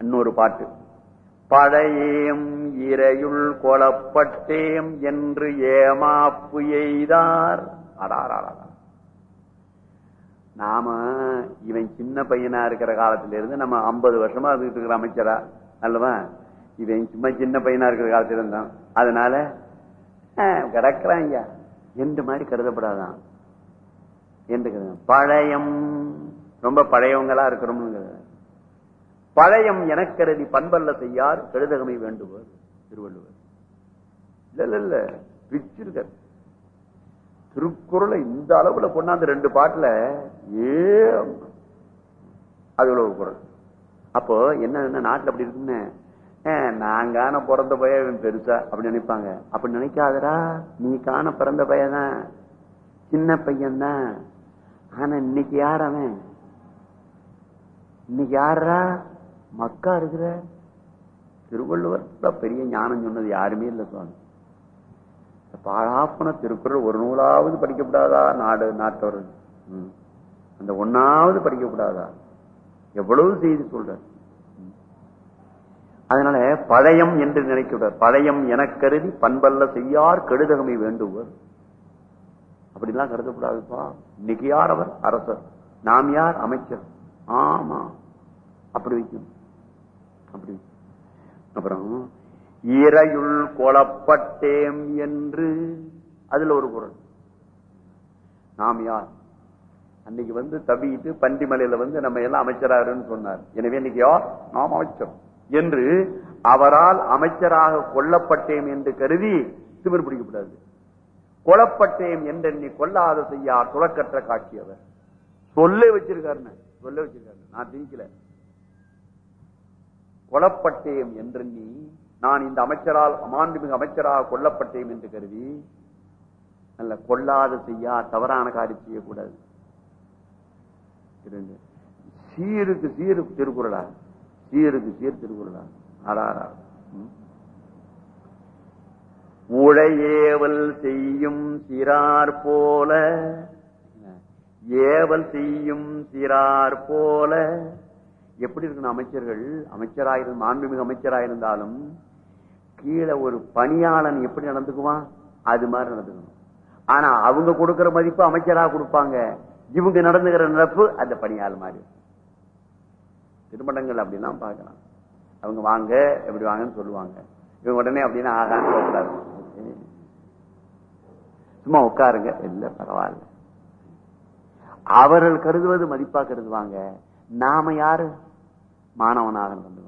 இன்னொரு பாட்டு. பழையேம் இரையுள் கொலப்பட்டேம் என்று ஏமாப்பு எய்தார். நாம இவன் சின்ன பையனா இருக்கிற காலத்துல இருந்து நம்ம ஐம்பது வருஷமா இருந்துட்டு இருக்கிற அமைச்சரா? அல்லவா? இவன் சும்மா சின்ன பையனா இருக்கிற காலத்துல இருந்தான். அதனால ஆஹ், கிடக்குறான் ஐயா என்று மாதிரி கருதப்படாதான்? என்று கருத பழையம். ரொம்ப பழையவங்களா இருக்கிறோம்னு பழையம் எனக்கருதி பண்பல்ல செய்யார் கெழுதகமை வேண்டுவர் திருவள்ளுவர். இல்ல இல்ல இல்ல. பிச்சிருக்கார் திருக்குறளை இந்த அளவுல கொண்டாந்து ரெண்டு பாட்டுல ஏ அது ஒரு குரல் அப்போ என்ன நாட்டுல அப்படி இருக்குன்னு? நான் காண பிறந்த பையன் பெருசா அப்படி நினைப்பாங்க. அப்படி நினைக்காதடா நீ காண பிறந்த பையன் சின்ன பையன் தான். ஆனா இன்னைக்கு யார் அவன்? இன்னைக்கு யாரா மக்கா இருக்கிற திருவள்ளுவர் தான் பெரிய ஞானம் சொன்னது யாருமே இல்லை சுவாமி. பாழாப்பன திருக்குறள் ஒரு நூலாவது படிக்கப்படாதா நாடு நாட்டவர் அந்த ஒன்னாவது படிக்கக்கூடாதா எவ்வளவு செய்தி சொல்ற அதனால பழையம் என்று நினைக்கிறார் பழையம் என கருதி பண்பல்ல செய்யார் கெடுதகமை வேண்டுவர். அப்படிலாம் கருதக்கூடாதுப்பா இன்னைக்கு யார் அவர்? அரசர். நாம் யார்? அமைச்சர். ஆமா. அப்படி வைக்கணும். அப்படி. அப்புறம் இறையுள் கொலப்பட்டேம் என்று அதுல ஒரு குரல். நாம் யார்? அன்னைக்கு வந்து தவிட்டு பண்டிமலையில வந்து நம்ம எல்லாம் அமைச்சராருன்னு சொன்னார். எனவே இன்னைக்கு யார்? நாம் அமைச்சர். என்று அவரால் அமைச்சராக கொல்லப்பட்டேன் என்று கருதி திமிர் பிடிக்கப்படாது. கொலப்பட்டேம் என்றெண்ணி கொல்லாத செய்யார் துளக்கற்ற காட்சி அவர் சொல்ல வச்சிருக்காருன்னு. சொல்ல வச்சிருக்காரு. நான் திணிக்கல. கொலப்பட்டயம் என்று நீ நான் இந்த அமைச்சரால் அமாண்டுமிகு அமைச்சராக கொல்லப்பட்டேன் என்று கருதி அல்ல கொல்லாத செய்யா தவறான காரியம் செய்யக்கூடாது. சீருக்கு சீரு திருக்குறளா? சீருக்கு சீர் திருக்குறளா? ஆறாரா உழையேவல் செய்யும் சிறார் போல ஏவல் செய்யும் சிறார் போல எப்படி இருக்கணும் அமைச்சர்கள் அமைச்சராயிரும் மாண்புமிகு அமைச்சராயிருந்தாலும் கீழே ஒரு பணியாளன் எப்படி நடந்துக்குவான்? அது மாதிரி நடந்துக்கணும். ஆனா அவங்க கொடுக்கிற மதிப்பு அமைச்சரா கொடுப்பாங்க. இவங்க நடந்துகிற நடப்பு அந்த பணியாளர் மாதிரி திருமணங்கள் அப்படிலாம் பார்க்கலாம். அவங்க வாங்க எப்படி வாங்கன்னு சொல்லுவாங்க. இவங்க உடனே அப்படின்னா ஆகான்னு சும்மா உட்காருங்க. இல்ல பரவாயில்ல. அவர்கள் கருதுவது மதிப்பா கருதுவாங்க. நாம யாரு? மாணவனாக நடந்து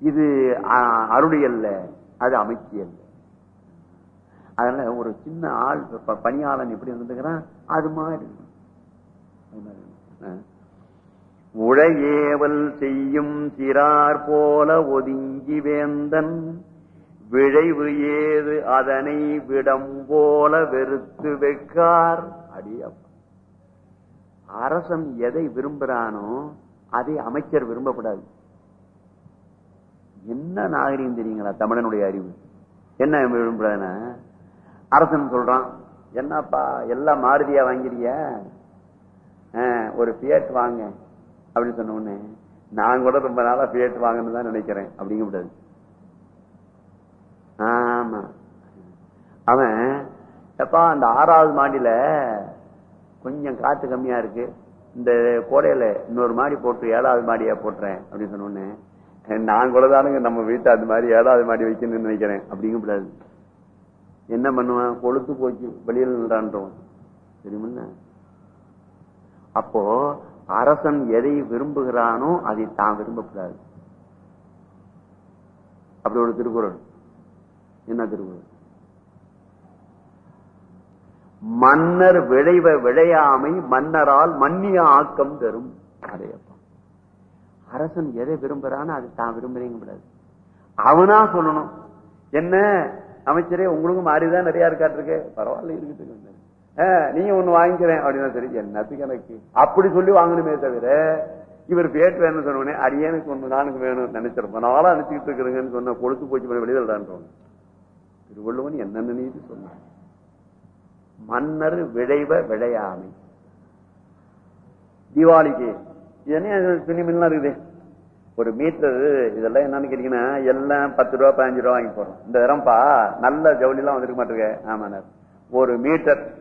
இது அ- அருளியல்ல அது அமைச்சியல்ல. அதனால ஒரு சின்ன ஆள் பணியாளன் எப்படி இருந்துக்கிறான் அது மாதிரி. உழையேவல் செய்யும் சிறார் போல ஒதுங்கி வேந்தன் விழைவு ஏது அதனை விடம் போல வெறுத்து வைக்கார் அடியப்ப. அரசன் எதை விரும்புறானோ அதை அமைச்சர் விரும்பக்கூடாது. என்ன நாகரிகம் தெரியுங்களா? தமிழனுடைய அறிவு. என்ன விரும்புறதுன்னா அரசன் சொல்றான் என்னப்பா எல்லாம் மாருதியா வாங்கிறிய? ஒரு பியட் வாங்க. அப்படின்னு சொன்ன உடனே நான் கூட ரொம்ப நாளா பியட் வாங்கன்னு தான் நினைக்கிறேன். அப்படிங்க கூடாது ஆமா. அவன் எப்பா அந்த ஆறாவது மாடியில கொஞ்சம் காத்து கம்மியா இருக்கு. இந்த கோடையில இன்னொரு மாடி போட்டு ஏழாவது மாடியா போட்டுறேன் அப்படின்னு சொன்னோன்னு நான் கூட தானுங்க நம்ம வீட்டு அது மாதிரி ஏழாவது மாடி வைக்கணும்னு நினைக்கிறேன். அப்படிங்க கூடாது என்ன பண்ணுவான்? கொழுத்து போச்சு. வெளியில் நின்றான்றோம். தெரியுமில்ல அப்போ அரசன் எதை விரும்புகிறானோ அதை தான் விரும்பக்கூடாது. அப்படி ஒரு திருக்குறள். என்ன திருக்குறள்? மன்னர் விளைவ விளையாமை மன்னரால் மன்னிய ஆக்கம் தரும். அடையப்பா அரசன் எதை விரும்புறான்னு அது தான் விரும்புறீங்க கூடாது அவனா சொல்லணும். என்ன? அமைச்சரே உங்களுக்கும் மாறிதான் நிறைய இருக்காட்டிருக்கு பரவாயில்ல இருக்குது நீங்க ஒண்ணு வாங்கிக்கிறேன் அப்படின்னா சரி என்னத்துக்கு எனக்கு அப்படி சொல்லி வாங்கணுமே தவிர இவர் பேட் வேணும்னு சொன்னோடனே அரியனுக்கு ஒண்ணு நானுக்கு வேணும் நினைச்சிருப்போம் நாளா நினைச்சுக்கிட்டு இருக்கிறேங்கன்னு சொன்ன கொழுத்து போச்சு வெளியில்டான்றோம் திருவள்ளுவன் என்னென்ன நீதி சொன்னான்? மன்னர் விளைவ விளையாமை. தீபாவளிக்கு என்ன துணிமில்லாம் இருக்குது. ஒரு மீட்டர் இதெல்லாம் என்னன்னு கேட்டீங்கன்னா எல்லாம் பத்து ரூபா பதினஞ்சு ரூபா வாங்கி போறோம் இந்த தரம்பா நல்ல ஜவுளி எல்லாம் வந்திருக்க மாட்டிருக்க ஆமா ஒரு மீட்டர்.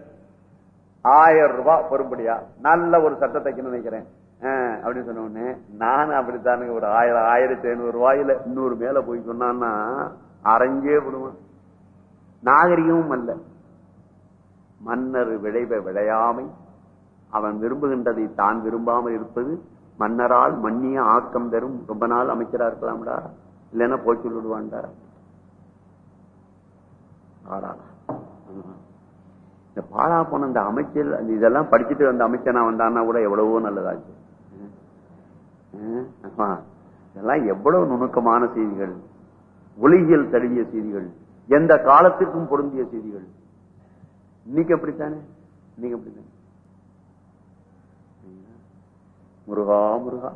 ஆயிரம் ரூபாய் பொறுப்படியா நல்ல ஒரு சட்டை தைக்கணும்னு நினைக்கிறேன். ஆஹ் அப்படின்னு சொன்ன உடனே நானும் அப்படித்தானுங்க. ஒரு ஆயிரம் ஆயிரத்தி ஐநூறு ரூபாயில இன்னொரு மேல போய் சொன்னான்னா அரைஞ்சே விடுவேன் நாகரிகமும் அல்ல. மன்னர் விளைவை விளையாமை. அவன் விரும்புகின்றதை தான் விரும்பாமல் இருப்பது மன்னரால் மன்னிய ஆக்கம் தரும். ரொம்ப நாள் அமைச்சரா இருக்கலாம்டா. இல்லைன்னா போய் சொல்லிடுவான்டா. இந்த பாடா போன அந்த அமைச்சர் அந்த இதெல்லாம் படிச்சுட்டு வந்த அமைச்சனா வந்தான்னா கூட எவ்வளவோ நல்லதாச்சு. இதெல்லாம் எவ்வளவு நுணுக்கமான செய்திகள். ஒளியியல் தழுவிய செய்திகள். எந்த காலத்திற்கும் பொருந்திய செய்திகள். இன்னைக்கு அப்படித்தானே? இன்னைக்கு அப்படித்தானே? முருகா முருகா.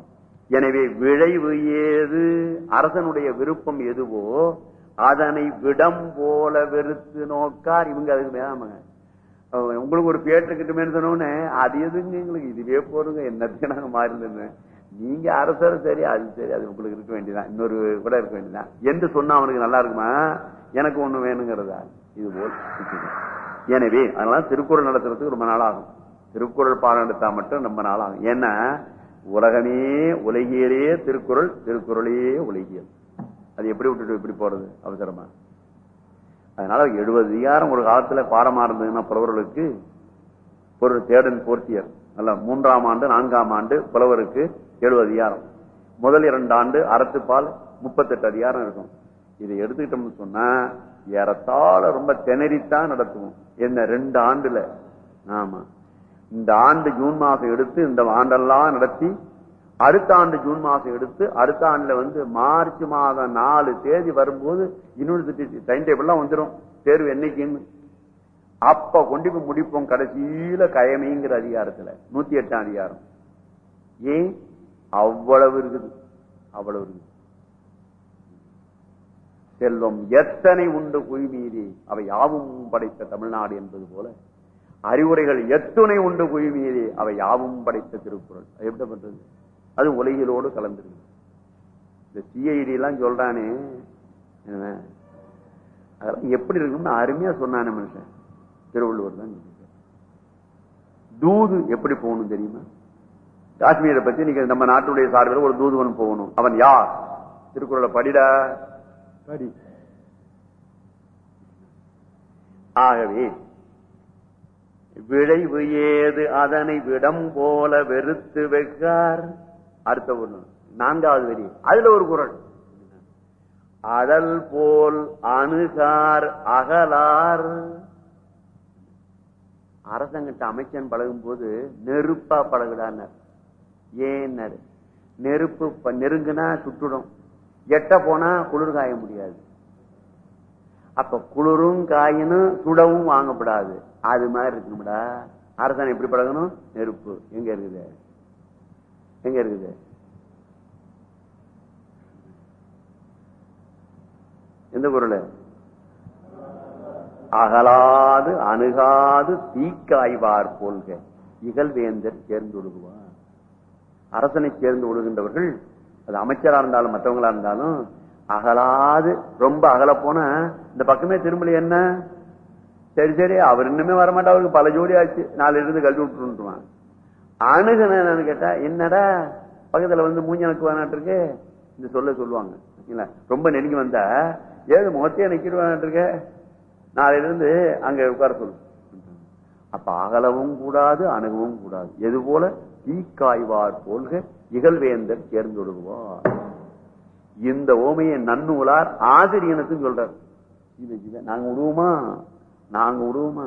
எனவே விளைவு ஏது? அரசனுடைய விருப்பம் எதுவோ அதனை விடம் போல வெறுத்து நோக்கார். இவங்க அதுக்கு மேலாமங்க உங்களுக்கு ஒரு பேட்டு கிட்டமேன்னு சொன்னோடனே அது எதுங்க எங்களுக்கு? இதுவே போறோங்க என்னத்தையும் நாங்க மாறினு நீங்க அரசர் சரி அது சரி அது உங்களுக்கு இருக்க வேண்டியதான் இன்னொரு கூட இருக்க வேண்டியதான் என்று சொன்னா அவனுக்கு நல்லா இருக்குமா? எனக்கு ஒண்ணு வேணுங்கிறதா? இது போல். எனவே அதனால திருக்குறள் நடத்துறதுக்கு ரொம்ப நாள் ஆகும் திருக்குறள் பாடம் எடுத்தா மட்டும் ரொம்ப நாள் ஆகும் ஏன்னா உலகமே உலகியலே திருக்குறள் திருக்குறளே உலகியல். அது எப்படி விட்டுட்டு எப்படி போறது? அவசரமா. அதனால எழுபது அதிகாரம் ஒரு காலத்துல பாடமா இருந்ததுன்னா புலவர்களுக்கு ஒரு தேடன் போர்த்தியர். அல்ல மூன்றாம் ஆண்டு நான்காம் ஆண்டு புலவருக்கு எழுபது அதிகாரம். முதல் இரண்டு ஆண்டு அறத்துப்பால் முப்பத்தெட்டு அதிகாரம் இருக்கும். இதை எடுத்துக்கிட்டோம்னு சொன்னா ஏறத்தாழ ரொம்ப திணறித்தான் நடத்துவோம். என்ன ரெண்டு ஆண்டுல? ஆமா. இந்த ஆண்டு ஜூன் மாசம் எடுத்து இந்த ஆண்டெல்லாம் நடத்தி அடுத்த ஆண்டு ஜூன் மாசம் எடுத்து அடுத்த ஆண்டுல வந்து மார்ச் மாதம் நாலு தேதி வரும்போது யூனிவர்சிட்டி டைம் டேபிள்லாம் வந்துடும் தேர்வு என்னைக்குன்னு? அப்ப கொண்டு போய் முடிப்போம் கடைசியில கயமைங்கிற அதிகாரத்துல. நூத்தி எட்டாம் அதிகாரம். ஏன்? அவ்வளவு இருக்குது. அவ்வளவு இருக்குது. செல்வம் எத்தனை உண்டு குய்மீறி அவை யாவும் படைத்த தமிழ்நாடு என்பது போல. அறிவுரைகள் எத்துணை உண்டு குய்மீறி அவை யாவும் படைத்த திருக்குறள். எப்படி பண்றது? அது உலகிலோடு கலந்துருக்கு. இந்த சிஐடி எல்லாம் சொல்றானே என்ன, அதெல்லாம் எப்படி இருக்கும்னு அருமையா சொன்னானே மனுஷன். திருவள்ளுவர் தான் தூது எப்படி போகணும் தெரியுமா? காஷ்மீரை பத்தி நீங்க நம்ம நாட்டுடைய சார்பில் ஒரு தூதுவன் போகணும். அவன் யார்? திருக்குறளை படிடா. படி ஆகவே விளைவு ஏது அதனை விடம் போல வெறுத்து வைக்கார்? அடுத்த ஒண்ணு நான்காவது வரி. அதுல ஒரு குரல். அதல் போல் அணுகார் அகலார். அரசங்கிட்ட அமைச்சன் பழகும் போது நெருப்பா பழகுடான்னார். ஏன் நெருப்பு நெருங்குனா சுட்டுடும். எட்ட போனா குளிர் காய முடியாது. அப்ப குளிரும் காயினும் சுடவும் வாங்கப்படாது. அது மாதிரி இருக்கணும்டா அரசன் எப்படி பழகணும்? நெருப்பு. எங்க இருக்குது? எங்க இருக்குது? எந்த குரல் அகலாது அணுகாது தீக்காய்வார் போல்க. இகழ்வேந்தர் சேர்ந்து ஒழுகுவார். அரசனை சேர்ந்து ஒழுகின்றவர்கள் அது அமைச்சரா இருந்தாலும் மற்றவங்களா இருந்தாலும் அகலாது ரொம்ப அகல போன இந்த பக்கமே திரும்பல என்ன? சரி சரி அவர் இன்னுமே வரமாட்டா அவருக்கு பல ஜோடி ஆச்சு. நாலு இருந்து கழுவி விட்டுருவான் அணுகுனு கேட்டா என்னடா பக்கத்துல வந்து மூஞ்சனக்கு இருக்கு இந்த சொல்ல சொல்லுவாங்க. ரொம்ப நெருங்கி வந்தா ஏது முகத்தையே நிக்கிடுவான்ட்டு நாளையில இருந்து அங்க உட்கார சொல்லு. அப்ப அகலவும் கூடாது அணுகவும் கூடாது. எது போல? தீக்காய்வார் போல்க இகழ்வேந்தர் தேர்ந்தொடுவார். இந்த ஓமையை நன்னூலார் ஆசிரியனுக்கும் சொல்றார். நாங்க விடுவோமா நாங்க விடுவோமா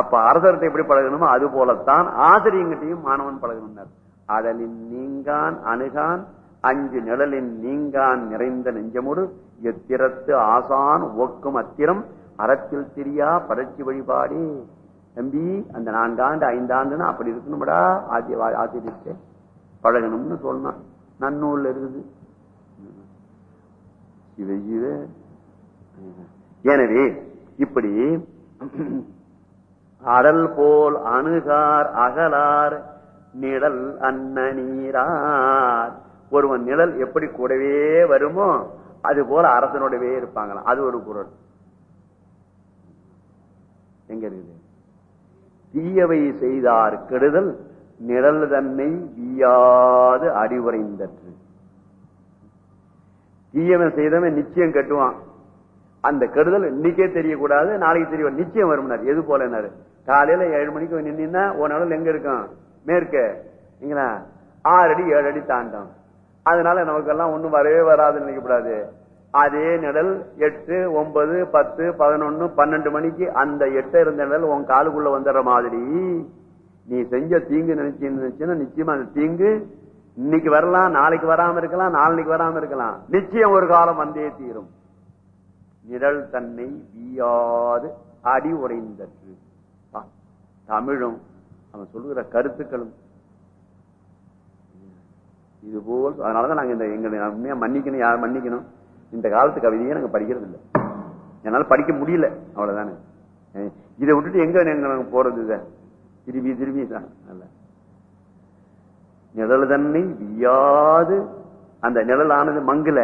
அப்ப அரசர்கிட்ட எப்படி பழகணுமோ அது போலத்தான் ஆசிரியங்கிட்டையும் மாணவன் பழகணும் அதலின் நீங்கான் அணுகான் அஞ்சு நிழலின் நீங்கான் நிறைந்த நெஞ்சமுடு எத்திரத்து ஆசான் ஒக்கும் அத்திரம் அறத்தில் திரியா பரட்சி வழிபாடு. தம்பி அந்த நான்காண்டு ஐந்தாண்டுன்னு அப்படி இருக்கணும்டா ஆசிரியர் ஆசிரியர்கிட்ட. பழகணும்னு சொன்னான் நன்னூல்ல இருக்குது. எனவே இப்படி அடல் போல் அணுகார் அகலார் நிழல் அன்ன நீரார். ஒருவன் நிழல் எப்படி கூடவே வருமோ அது போல அரசனோடவே இருப்பாங்களாம் அது ஒரு குரல். எங்க இருக்குது? தீயவை செய்தார் கெடுதல் நிழல் தன்னை வீயாது அறிவுரைந்தற்று. தீயவன் செய்தவன் நிச்சயம் கட்டுவான். அந்த கெடுதல் இன்னைக்கே தெரியக்கூடாது நாளைக்கு தெரிய நிச்சயம் வரும்னார். எது போலனாரு காலையில ஏழு மணிக்கு நின்னா ஒரு எங்க இருக்கும் மேற்க. ஆறு அடி ஏழு அடி தாண்டம். அதனால நமக்கெல்லாம் ஒண்ணும் வரவே வராதுன்னு நினைக்கக்கூடாது. அதே நிழல் எட்டு ஒன்பது பத்து பதினொன்னு பன்னெண்டு மணிக்கு அந்த எட்ட இருந்த நிழல் உன் காலுக்குள்ள வந்துடுற மாதிரி. நீ செஞ்ச தீங்கு நினைச்சு நினைச்சுன்னா நிச்சயமா அந்த தீங்கு இன்னைக்கு வரலாம் நாளைக்கு வராம இருக்கலாம் நாளைக்கு வராம இருக்கலாம். நிச்சயம் ஒரு காலம் வந்தே தீரும். நிழல் தன்னை வீயாது அடி உறைந்தற்று தமிழும் அவன் சொல்லுகிற கருத்துக்களும். இது போல் அதனாலதான் நாங்க இந்த எங்க உண்மையா மன்னிக்கணும் யார் மன்னிக்கணும்? இந்த காலத்து கவிதையை நாங்க படிக்கிறது இல்லை என்னால படிக்க முடியல அவ்வளவுதானே. இதை விட்டுட்டு எங்க போறது இதை? திரும்பி திரும்பி தான். நல்ல நிழல் தன்னை வியாது. அந்த நிழலானது மங்குல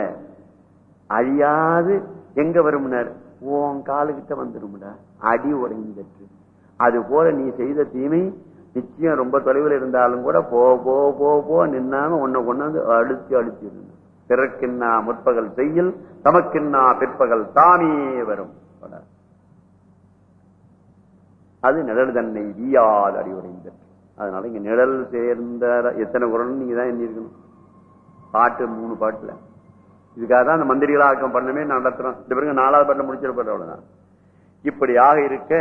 அழியாது. எங்க வரும்னார் உன் காலுகிட்ட வந்துரும்டா. அடி உடைந்தற்று அது போல நீ செய்த தீமை நிச்சயம் ரொம்ப தொலைவில் இருந்தாலும் கூட போ போ போ போ நின்னாங்க உன்னை கொண்டாந்து அழுத்தி அழுத்தி இருந்தான். பிறக்கின்னா முற்பகல் செய்யில் தமக்கின்னா பிற்பகல் தானே வரும் சொன்னார். அது நிழல் தன்னை வியால் அறிவுரைந்த அதனால இங்க நிழல் சேர்ந்த எத்தனை குரல் நீங்க தான் எண்ணிருக்கணும் பாட்டு மூணு பாட்டுல. இதுக்காக தான் அந்த மந்திரிகளாக்கம் பண்ணமே நடத்துறோம். இந்த பிறகு நாலாவது பண்ண முடிச்சிருப்பாரு அவ்வளவுதான். இப்படியாக இருக்க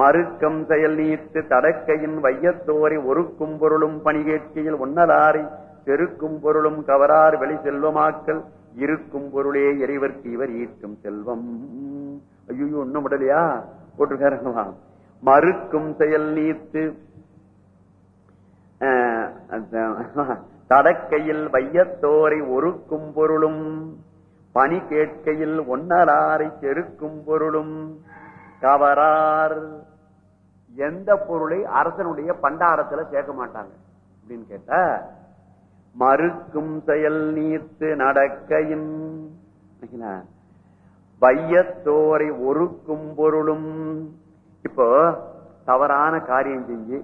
மறுக்கம் செயல் நீர்த்து தடக்கையின் வையத்தோரை ஒருக்கும் பொருளும் பணி கேட்கையில் ஒன்னலாரை பெருக்கும் பொருளும் கவரார் வெளி செல்வமாக்கல் இருக்கும் பொருளே இறைவர்க்கு இவர் ஈர்க்கும் செல்வம். ஐயோ இன்னும் விடலையா? போட்டிருக்காருங்களா? மறுக்கும் செயல் நீத்து. தடக்கையில் வையத்தோரை ஒருக்கும் பொருளும் பணி கேட்கையில் ஒன்னராரை செருக்கும் பொருளும். கவரார் எந்த பொருளை அரசனுடைய பண்டாரத்துல சேர்க்க மாட்டாங்க. அப்படின்னு கேட்டா மறுக்கும் செயல் நீத்து நடக்கையின் வையத்தோரை ஒருக்கும் பொருளும் இப்போ தவறான காரியம் செஞ்சு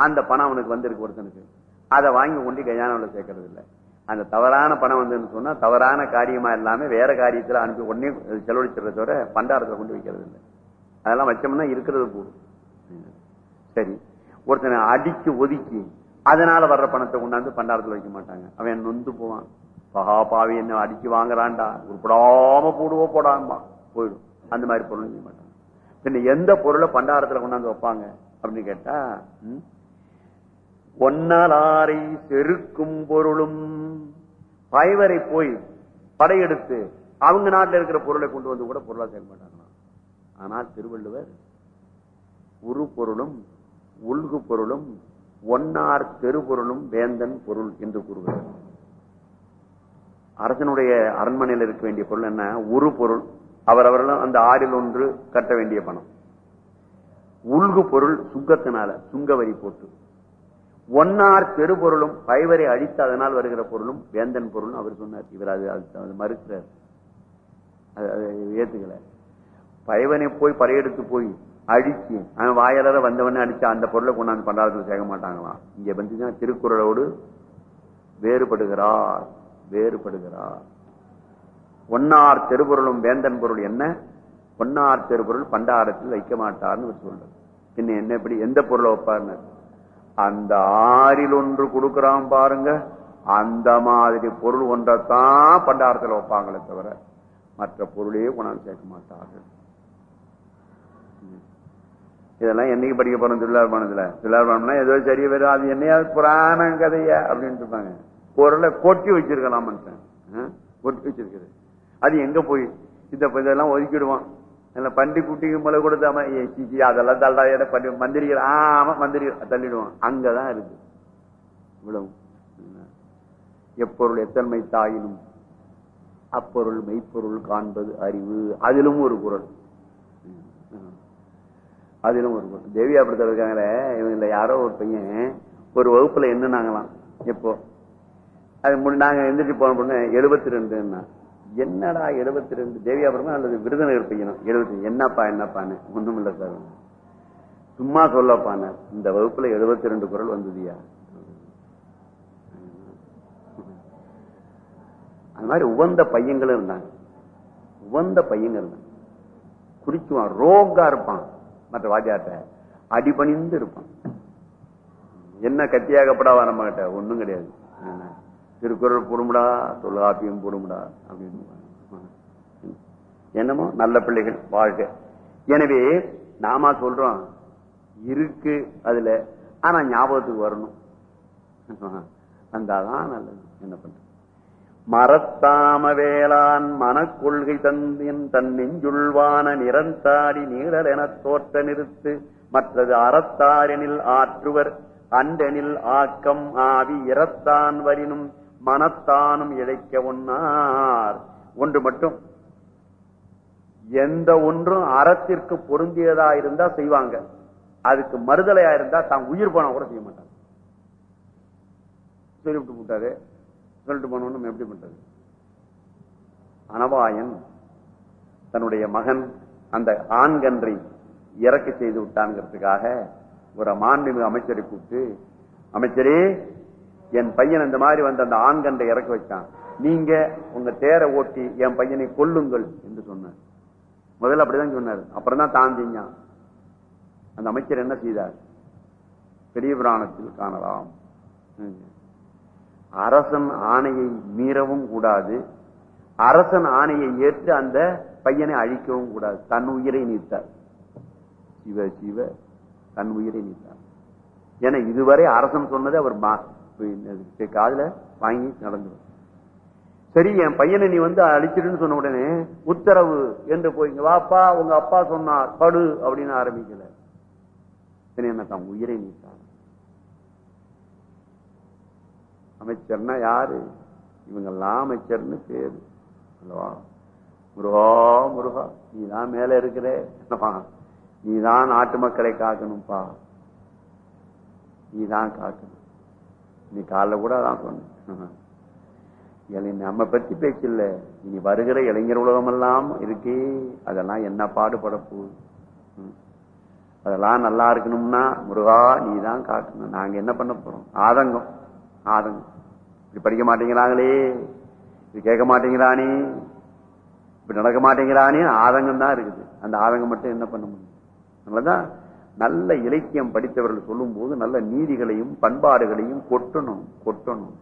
அந்த பணம் அவனுக்கு வந்திருக்கு ஒருத்தனுக்கு. அதை வாங்கி கொண்டு கல்யாணம்ல சேர்க்கறது இல்லை அந்த தவறான பணம் வந்துன்னு சொன்னா தவறான காரியமா இல்லாம வேற காரியத்துல அனுப்பி உடனே செலவழிச்சிடறத பண்டாரத்தை கொண்டு வைக்கிறது இல்லை அதெல்லாம் வச்சோம்னா இருக்கிறது போடும் சரி. ஒருத்தனை அடிச்சு ஒதுக்கி அதனால வர்ற பணத்தை கொண்டாந்து பண்டாரத்துல வைக்க மாட்டாங்க. அவன் நொந்து போவான். பகாபாவி என்ன அடிச்சு வாங்குறான்டா. உருப்படாம போடுவோ போடாமா. போயிடும். அந்த மாதிரி பொருள் செய்ய மாட்டாங்க பின்ன எந்த பொருளை பண்டாரத்துல கொண்டாந்து வைப்பாங்க? அப்படின்னு கேட்டா ஒன்னாலாரை செருக்கும் பொருளும் பைவரை போய் படையெடுத்து அவங்க நாட்டில் இருக்கிற பொருளை கொண்டு வந்து கூட பொருளா செய்ய மாட்டாங்களாம். ஆனால் திருவள்ளுவர் உரு பொருளும் உள்கு பொருளும் ஒன்னார் தெருபொருளும் வேந்தன் பொருள் என்று கூறுகிறார். அரசனுடைய அரண்மனையில் இருக்க வேண்டிய பொருள் என்ன? உரு பொருள். அவரவர்களும் அந்த ஆறில் ஒன்று கட்ட வேண்டிய பணம். உள்கு பொருள் சுங்கத்தினால சுங்க வரி போட்டு. ஒன்னார் பெருபொருளும் பைவரை அழித்து அதனால் வருகிற பொருளும் வேந்தன் பொருளும் அவர் சொன்னார். இவர் அது அது- மறுக்கிறார். ஏத்துக்கல. பைவனை போய் படையெடுத்து போய் அடிச்சு அவன் வாயலற வந்தவனே அடிச்சு அந்த பொருளை கொண்டாந்து பண்டாரத்தில் சேர்க்க மாட்டாங்களாம். இங்க வந்து திருக்குறளோடு வேறுபடுகிறார். வேறுபடுகிறார். ஒன்னார் தெருபொருளும் வேந்தன் பொருள் என்ன? ஒன்னார் தெருபொருள் பண்டாரத்தில் வைக்க மாட்டார்னு இவர் சொல்றார். பின்ன என்ன எப்படி எந்த பொருளை வைப்பார்னு? அந்த ஆறில் ஒன்று கொடுக்கறான் பாருங்க. அந்த மாதிரி பொருள் ஒன்றைத்தான் பண்டாரத்தில் வைப்பாங்களே தவிர மற்ற பொருளையே கொண்டாந்து சேர்க்க மாட்டார்கள். இதெல்லாம் என்னைக்கு படிக்க போறோம்? திருவிழாபானத்துல திருவிழாபானம்னா ஏதோ சரி வரும் அது என்னையாவது புராண கதையா? அப்படின்னு இருப்பாங்க. பொருளை கொட்டி வச்சிருக்கலாம் மனுஷன் ஆ? கொட்டி வச்சிருக்கிறது. அது எங்க போய்? இந்த இதெல்லாம் ஒதுக்கிடுவான். இல்ல பண்டி குட்டிக்கு மேல கொடுத்தாம ஏ, அதெல்லாம் தள்ளா ஏடா பண்ணி மந்திரிகள் ஆமா மந்திரி தள்ளிடுவான். அங்கதான் இருக்கு. இவ்வளவு. எப்பொருள் எத்தன்மை தாயினும் அப்பொருள் மெய்ப்பொருள் காண்பது அறிவு. அதிலும் ஒரு குரல். அதிலும் ஒரு குரல். தேவி படத்தில் இருக்காங்களே. இவங்கள யாரோ ஒரு பையன் ஒரு வகுப்புல என்னன்னாங்களாம் எப்போ? அது முடி- நாங்க எந்திரிச்சு போன பொண்ணு எழுபத்தி ரெண்டுன்னா. என்னடா எழுபத்தி ரெண்டு தேவியாபுரமா அல்லது விருதுநகர் பையனும் எழுபத்தி என்னப்பா என்னப்பான்னு? ஒண்ணும் இல்ல சார். சும்மா சொல்லப்பான இந்த வகுப்புல எழுபத்தி ரெண்டு குரல் வந்ததுயா? அந்த மாதிரி உவந்த பையங்களும் இருந்தாங்க. உவந்த பையங்கள் இருந்தாங்க. குறிக்குவான் ரோக்கா இருப்பான். மற்ற வாத்தியார்ட்ட அடிபணிந்து இருப்பான். என்ன கத்தியாகப்படாவா நம்ம கிட்ட ஒண்ணும் கிடையாது. திருக்குறள் பொறுமுடா தொல்காப்பியம் பொறுமுடா அப்படின்னு. என்னமோ நல்ல பிள்ளைகள் வாழ்க. எனவே நாம சொல்றோம் இருக்கு அதுல ஆனா ஞாபகத்துக்கு வரணும். வந்தாதான் நல்லது. என்ன பண்ற மரத்தாம வேளாண் மனக்கொள்கை தந்தின் தன் நெஞ்சுள்வான நிறந்தாடி நீழல் எனத் தோற்ற நிறுத்து மற்றது அறத்தாரெனில் ஆற்றுவர் அண்டெனில் ஆக்கம் ஆவி இறத்தான் வரினும் மனத்தானும் இழைக்க ஒன்னார் ஒன்று மட்டும். எந்த ஒன்றும் அறத்திற்கு பொருந்தியதா இருந்தா செய்வாங்க. அதுக்கு மறுதலையா இருந்தா தான் உயிர் போனா கூட செய்ய மாட்டாங்க. சொல்லிவிட்டு போட்டாரு. சொல்லிட்டு போனோம் நம்ம எப்படி பண்றது? அனவாயன் தன்னுடைய மகன் அந்த ஆண்கன்றை இறக்க செய்து விட்டாங்கிறதுக்காக ஒரு மாண்புமிகு அமைச்சரை கூப்பிட்டு அமைச்சரே என் பையன் இந்த மாதிரி வந்த அந்த ஆண்கண்டை இறக்க வச்சான். நீங்க உங்க தேரை ஓட்டி என் பையனை கொல்லுங்கள் என்று சொன்னார். முதல்ல அப்படிதான் சொன்னார். அப்புறம் தான் தான் அந்த அமைச்சர் என்ன செய்தார்? பெரிய புராணத்தில் காணலாம். ம். அரசன் ஆணையை மீறவும் கூடாது. அரசன் ஆணையை ஏற்று அந்த பையனை அழிக்கவும் கூடாது. தன் உயிரை நீத்தார். சிவ சிவ தன் உயிரை நீத்தார். ஏன்னா இதுவரை அரசன் சொன்னது அவர் மா- காதுல வாங்கி நடந்து சரி என் பையனை நீ வந்து அழிச்சிடுன்னு சொன்ன உடனே உத்தரவு என்று போயிங்க வாப்பா உங்க அப்பா சொன்னார் படு அப்படின்னு ஆரம்பிக்கல. என்ன தான் உயிரை நீத்தான் அமைச்சர்னா யாரு? இவங்கெல்லாம் அமைச்சர்னு பேரு. அல்லவா? முருகா முருகா நீதான் மேல இருக்கிற. நீதான் நாட்டு மக்களை காக்கணும்ப்பா நீ தான் காக்கணும். நீ காலைல கூட அதான் சொன்ன. நம்ம பத்தி பேச்சு இல்ல இனி வருகிற இளைஞர் உலகம் எல்லாம் இருக்கே. அதெல்லாம் என்ன பாடுபட ம். அதெல்லாம் நல்லா இருக்கணும்னா முருகா நீ தான் காட்டணும் நாங்க என்ன பண்ண போறோம்? ஆதங்கம். ஆதங்கம். இப்படி படிக்க மாட்டேங்கிறாங்களே. இப்படி கேட்க மாட்டேங்கிறானே. இப்படி நடக்க மாட்டேங்கிறானே. ஆதங்கம் தான் இருக்குது. அந்த ஆதங்கம் மட்டும் என்ன பண்ண முடியும்? அதனாலதான் நல்ல இலக்கியம் படித்தவர்கள் சொல்லும் போது நல்ல நீதிகளையும் பண்பாடுகளையும் கொட்டணும் கொட்டணும்.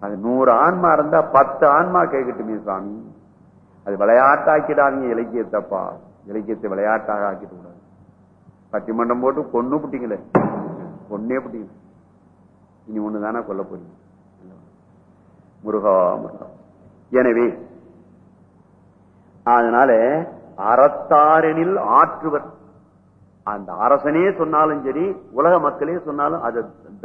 அது நூறு ஆன்மா இருந்தா பத்து ஆன்மா கேட்கட்டுமே சாமி. அது விளையாட்டாக்கிடாதீங்க இலக்கியத்தப்பா. இலக்கியத்தை விளையாட்டாக ஆக்கிட்டு கூடாது. பட்டிமன்றம் போட்டு பொண்ணு புட்டிங்களே? பொண்ணே புட்டிங்க. இனி ஒண்ணுதானே கொல்ல போறீங்க? முருகா முருகா எனவே அதனால அறத்தாரெனில் ஆற்றுவர் அந்த அரசனே சொன்னாலும் சரி உலக மக்களே சொன்னாலும் அது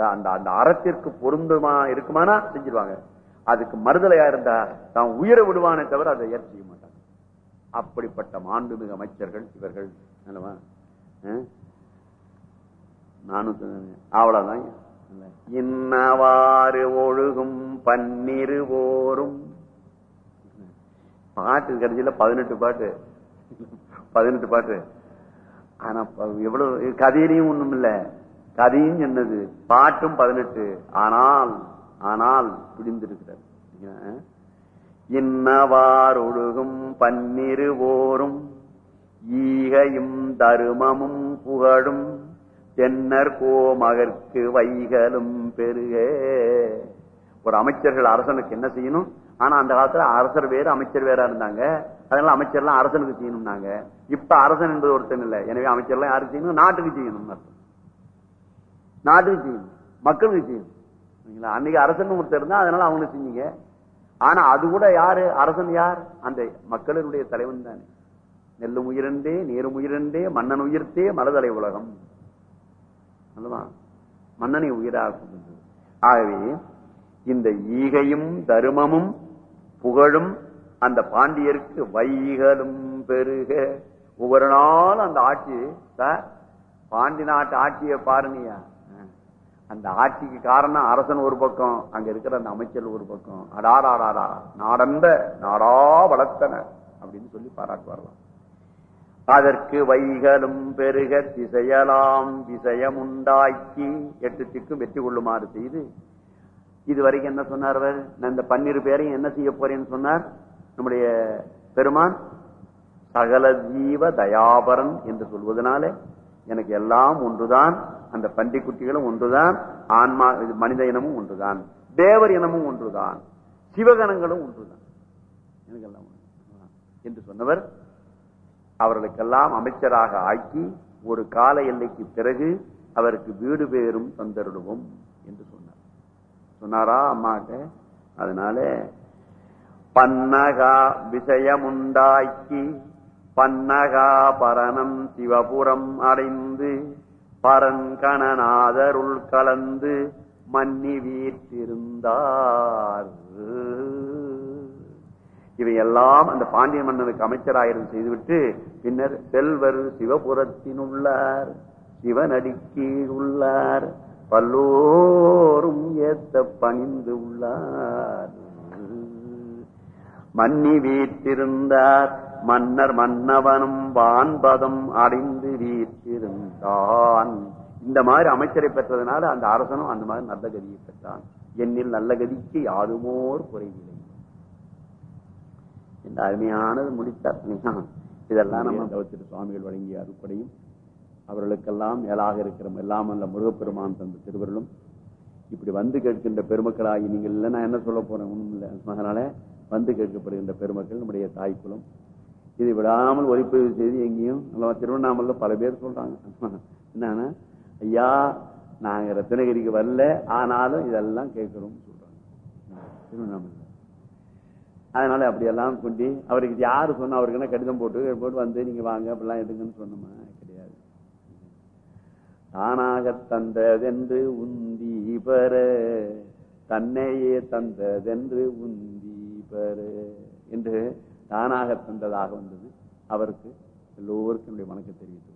அந்த- அந்த அறத்திற்கு பொருந்துமா இருக்குமானா செஞ்சிருவாங்க. அதுக்கு மறுதலையா இருந்தா தான் உயிரை விடுவானே தவிர அதை ஏற்ற செய்ய மாட்டாங்க. அப்படிப்பட்ட மாண்புமிகு அமைச்சர்கள் இவர்கள். அல்லவா? நானும் அவ்வளவுதான். இன்னவாறு ஒழுகும் பன்னிருவோரும் பாட்டு கடைசியில் பதினெட்டு பாட்டு. பதினெட்டு பாட்டு. ஆனா எவ்வளவு கதையிலையும் ஒண்ணும் இல்ல. கதையும் என்னது? பாட்டும் பதினெட்டு. ஆனால் ஆனால் பிடிந்திருக்கிறது. இன்னவார் ஒழுகும் பன்னிருவோரும் ஈகையும் தருமமும் புகழும் தென்னர் கோமகற்கு வைகளும் பெருக. ஒரு அமைச்சர்கள் அரசனுக்கு என்ன செய்யணும்? ஆனா அந்த காலத்துல அரசர் வேறு அமைச்சர் வேற இருந்தாங்க. அதனால அமைச்சர்லாம் அரசனுக்கு செய்யணும்னாங்க. இப்ப அரசன் என்பது ஒருத்தன் இல்லை. எனவே அமைச்சர்லாம் யாருக்கு செய்யணும்? நாட்டுக்கு செய்யணும் நாட்டுக்கு செய்யணும். மக்களுக்கு செய்யணும். அன்னைக்கு அரசன் ஒருத்தர் இருந்தா அதனால அவங்களுக்கு செஞ்சீங்க. ஆனா அது கூட யாரு? அரசன் யார்? அந்த மக்களினுடைய தலைவன் தானே. நெல்லும் உயிரண்டே நீரும் உயிரண்டே மன்னன் உயிர்த்தே மலதலை உலகம். மன்னனை உயிராக ஆகவே இந்த ஈகையும் தருமமும் புகழும் அந்த பாண்டியருக்கு வைகளும் பெருக. ஒவ்வொரு நாளும் அந்த ஆட்சி சார் பாண்டி நாட்டு ஆட்சியை பாருங்கயா அந்த ஆட்சிக்கு காரணம் அரசன் ஒரு பக்கம் அங்க இருக்கிற அந்த அமைச்சர் ஒரு பக்கம். அடாராடாடா நாடந்த நாடா வளர்த்தன அப்படின்னு சொல்லி பாராட்டுவார்களாம். அதற்கு வைகளும் பெருக திசையலாம் திசையமுண்டாக்கி எட்டு திக்கும் வெற்றி கொள்ளுமாறு செய்து இதுவரைக்கும் என்ன சொன்னார் அவர்? நான் இந்த பன்னிரு பேரையும் என்ன செய்ய போறேன்னு சொன்னார்? நம்முடைய பெருமான் சகல ஜீவ தயாபரன் என்று சொல்வதனால எனக்கு எல்லாம் ஒன்றுதான். அந்த பன்றி குட்டிகளும் ஒன்றுதான். ஆன்மா இது மனித இனமும் ஒன்றுதான். தேவர் இனமும் ஒன்றுதான். சிவகணங்களும் ஒன்றுதான். எனக்கு எல்லாம் என்று சொன்னவர் அவர்களுக்கெல்லாம் அமைச்சராக ஆக்கி ஒரு கால எல்லைக்கு பிறகு அவருக்கு வீடு பேரும் தந்தருடுவோம் சொன்னாரா அம்மாட்ட? அதனால பன்னகா விஷயமுண்டாக்கி பன்னகா பரணம் சிவபுரம் அடைந்து பரங்கணநாதருள் கலந்து மன்னி வீற்றிருந்தார். இவையெல்லாம் அந்த பாண்டிய மன்னனுக்கு அமைச்சராயிரம் செய்துவிட்டு பின்னர் செல்வர் சிவபுரத்தினுள்ளார் சிவனடிக்கீழ் உள்ளார் பல்லோரும் ஏத்த பணிந்து உள்ளார். மன்னி வீற்றிருந்தார் மன்னர் மன்னவனும் வான்பதம் அடைந்து வீற்றிருந்தான். இந்த மாதிரி அமைச்சரை பெற்றதுனால அந்த அரசனும் அந்த மாதிரி நல்ல கதியை பெற்றான். என்னில் நல்ல கதிக்கு யாருமோர் குறைவில்லை. இந்த அருமையானது முடித்தார். இதெல்லாம் நம்ம சுவாமிகள் வழங்கிய அறுப்படையும் அவர்களுக்கெல்லாம் மேலாக இருக்கிற எல்லாம் அல்ல முருகப்பெருமான் தந்த திருவருளும். இப்படி வந்து கேட்கின்ற பெருமக்களாகி நீங்கள் இல்லை நான் என்ன சொல்ல போறேன்? ஒண்ணும் இல்லை. அதனால வந்து கேட்கப்படுகின்ற பெருமக்கள் நம்முடைய தாய்க்குளம் இதை விடாமல் ஒளிப்பதிவு செய்து எங்கேயும் நம்ம திருவண்ணாமலை பல பேர் சொல்றாங்க. என்னன்னா ஐயா நாங்க ரத்னகிரிக்கு வரல ஆனாலும் இதெல்லாம் கேட்கிறோம் சொல்றாங்க. திருவண்ணாமலை அதனால அப்படியெல்லாம் கொண்டு அவருக்கு இது யாரு சொன்னா அவருக்கு என்ன கடிதம் போட்டு போட்டு வந்து நீங்க வாங்க அப்படிலாம் எடுங்கன்னு சொன்னோமா? தானாக தந்ததென்று உந்தி பெற தன்னையே தந்ததென்று உந்தி பெற என்று தானாக தந்ததாக வந்தது. அவருக்கு எல்லோருக்கும் வணக்கம் தெரிவித்துக்